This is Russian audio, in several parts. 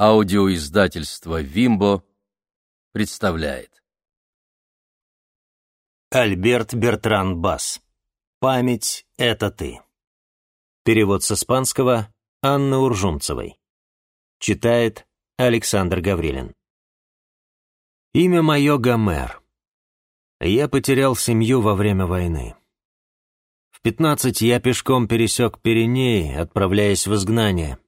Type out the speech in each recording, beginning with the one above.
Аудиоиздательство «Вимбо» представляет. Альберт Бертран Бас. «Память — это ты». Перевод с испанского Анны Уржумцевой. Читает Александр Гаврилин. Имя мое Гомер. Я потерял семью во время войны. В пятнадцать я пешком пересек Пиренеи, отправляясь в изгнание.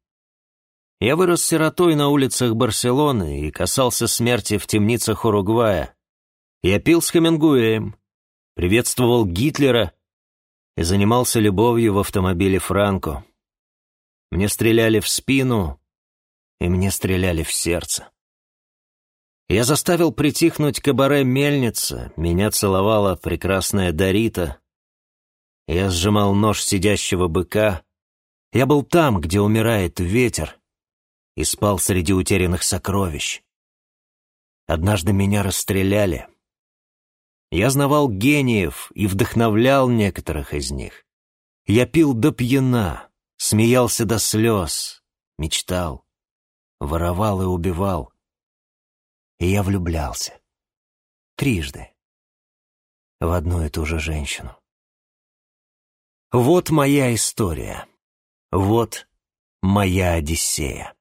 Я вырос сиротой на улицах Барселоны и касался смерти в темницах Уругвая. Я пил с Хемингуэем, приветствовал Гитлера и занимался любовью в автомобиле Франко. Мне стреляли в спину, и мне стреляли в сердце. Я заставил притихнуть кабаре «Мельница», меня целовала прекрасная Дарита. Я сжимал нож сидящего быка. Я был там, где умирает ветер, и спал среди утерянных сокровищ. Однажды меня расстреляли. Я знавал гениев и вдохновлял некоторых из них. Я пил до пьяна, смеялся до слез, мечтал, воровал и убивал. И я влюблялся. Трижды. В одну и ту же женщину. Вот моя история. Вот моя Одиссея.